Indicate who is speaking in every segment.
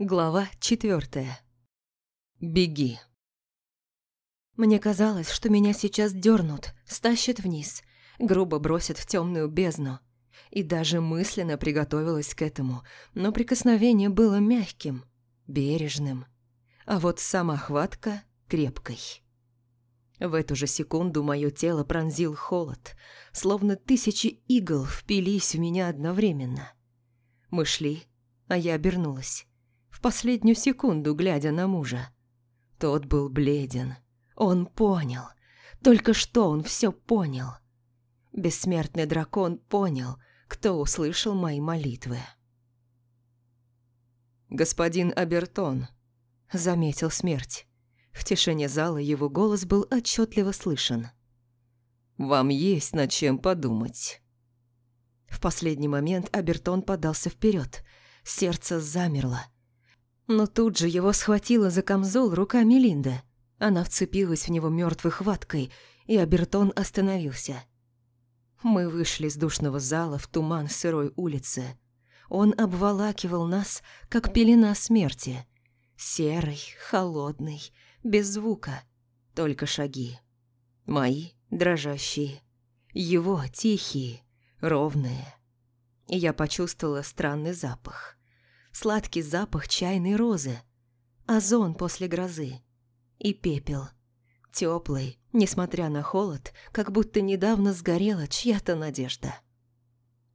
Speaker 1: Глава четвертая. Беги.
Speaker 2: Мне казалось, что меня сейчас дернут, стащат вниз, грубо бросят в темную бездну. И даже мысленно приготовилась к этому, но прикосновение было мягким, бережным, а вот сама хватка крепкой. В эту же секунду мое тело пронзил холод, словно тысячи игл впились в меня одновременно. Мы шли, а я обернулась, в последнюю секунду глядя на мужа. Тот был бледен. Он понял. Только что он все понял. Бессмертный дракон понял, кто услышал мои молитвы.
Speaker 1: «Господин Абертон», — заметил смерть. В тишине зала его голос был отчетливо слышен. «Вам есть над чем подумать».
Speaker 2: В последний момент Абертон подался вперед. Сердце замерло. Но тут же его схватила за камзол рука Мелинда. Она вцепилась в него мертвой хваткой, и Абертон остановился. Мы вышли из душного зала в туман сырой улицы. Он обволакивал нас, как пелена смерти. Серый, холодный, без звука, только шаги. Мои дрожащие, его тихие, ровные. И я почувствовала странный запах. Сладкий запах чайной розы, озон после грозы и пепел. Теплый, несмотря на холод, как будто недавно сгорела чья-то надежда.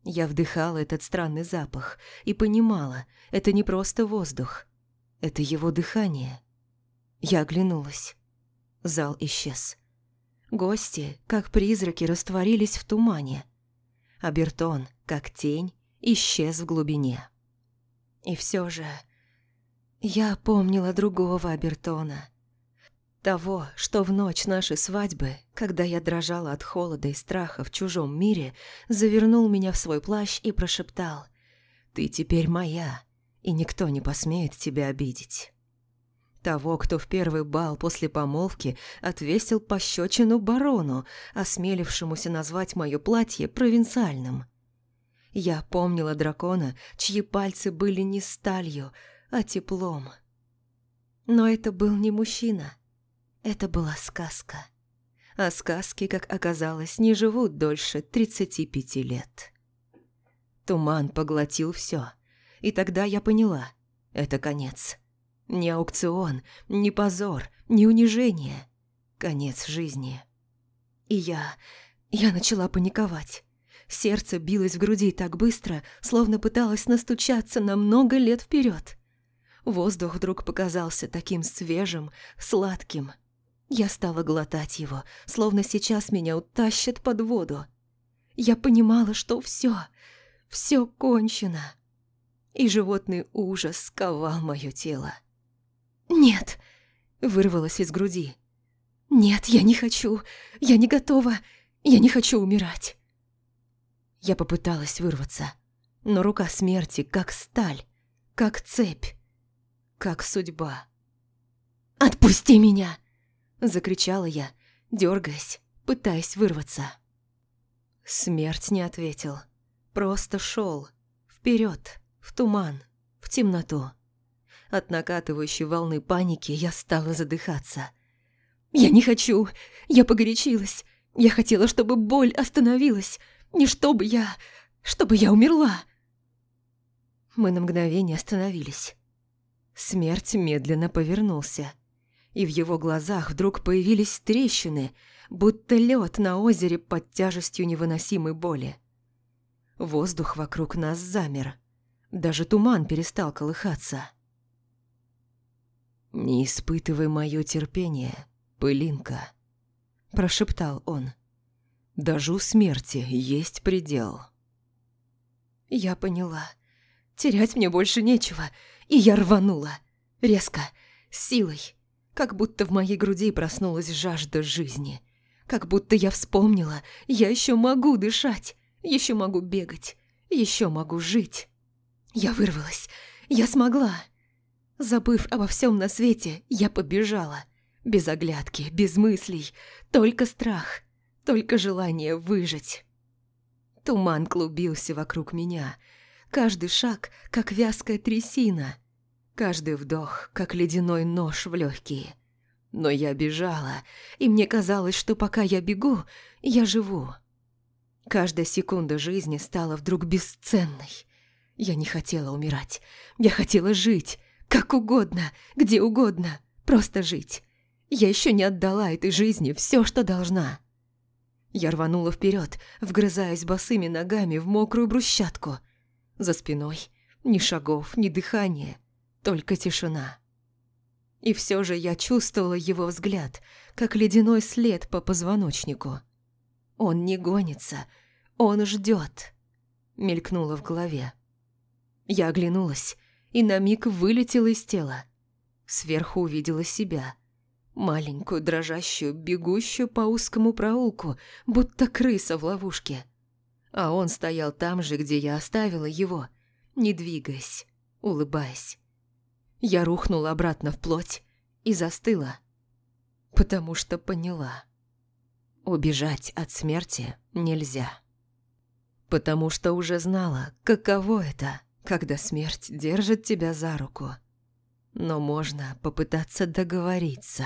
Speaker 2: Я вдыхала этот странный запах и понимала, это не просто воздух, это его дыхание. Я оглянулась. Зал исчез. Гости, как призраки, растворились в тумане. Абертон, как тень, исчез в глубине. И все же я помнила другого Абертона. Того, что в ночь нашей свадьбы, когда я дрожала от холода и страха в чужом мире, завернул меня в свой плащ и прошептал «Ты теперь моя, и никто не посмеет тебя обидеть». Того, кто в первый бал после помолвки отвесил пощечину барону, осмелившемуся назвать мое платье провинциальным. Я помнила дракона, чьи пальцы были не сталью, а теплом. Но это был не мужчина. Это была сказка. А сказки, как оказалось, не живут дольше 35 лет. Туман поглотил все, и тогда я поняла – это конец. Ни аукцион, ни позор, ни унижение. Конец жизни. И я... я начала паниковать. Сердце билось в груди так быстро, словно пыталось настучаться на много лет вперед. Воздух вдруг показался таким свежим, сладким. Я стала глотать его, словно сейчас меня утащат под воду. Я понимала, что все, все кончено. И животный ужас сковал мое тело. «Нет!» – вырвалось из груди. «Нет, я не хочу! Я не готова! Я не хочу умирать!» Я попыталась вырваться, но рука смерти как сталь, как цепь, как судьба. «Отпусти меня!» – закричала я, дергаясь, пытаясь вырваться. Смерть не ответил, просто шел вперед, в туман, в темноту. От накатывающей волны паники я стала задыхаться. «Я не хочу! Я погорячилась! Я хотела, чтобы боль остановилась! Не чтобы я... чтобы я умерла!» Мы на мгновение остановились. Смерть медленно повернулся, и в его глазах вдруг появились трещины, будто лед на озере под тяжестью невыносимой боли. Воздух вокруг нас замер. Даже туман перестал колыхаться.
Speaker 1: «Не испытывай мое терпение, пылинка», – прошептал он. «Даже у смерти есть предел».
Speaker 2: Я поняла. Терять мне больше нечего, и я рванула. Резко, силой. Как будто в моей груди проснулась жажда жизни. Как будто я вспомнила, я еще могу дышать, еще могу бегать, еще могу жить. Я вырвалась, я смогла. Забыв обо всем на свете, я побежала. Без оглядки, без мыслей, только страх, только желание выжить. Туман клубился вокруг меня. Каждый шаг, как вязкая трясина. Каждый вдох, как ледяной нож в легкие. Но я бежала, и мне казалось, что пока я бегу, я живу. Каждая секунда жизни стала вдруг бесценной. Я не хотела умирать. Я хотела жить. Как угодно, где угодно. Просто жить. Я еще не отдала этой жизни все, что должна. Я рванула вперед, вгрызаясь босыми ногами в мокрую брусчатку. За спиной ни шагов, ни дыхания, только тишина. И все же я чувствовала его взгляд, как ледяной след по позвоночнику. Он не гонится, он ждет. Мелькнуло в голове. Я оглянулась и на миг вылетела из тела. Сверху увидела себя. Маленькую, дрожащую, бегущую по узкому проулку, будто крыса в ловушке. А он стоял там же, где я оставила его, не двигаясь, улыбаясь. Я рухнула обратно в плоть и застыла, потому что поняла. Убежать от смерти нельзя. Потому что уже знала, каково это, когда смерть держит тебя за руку. Но можно попытаться договориться.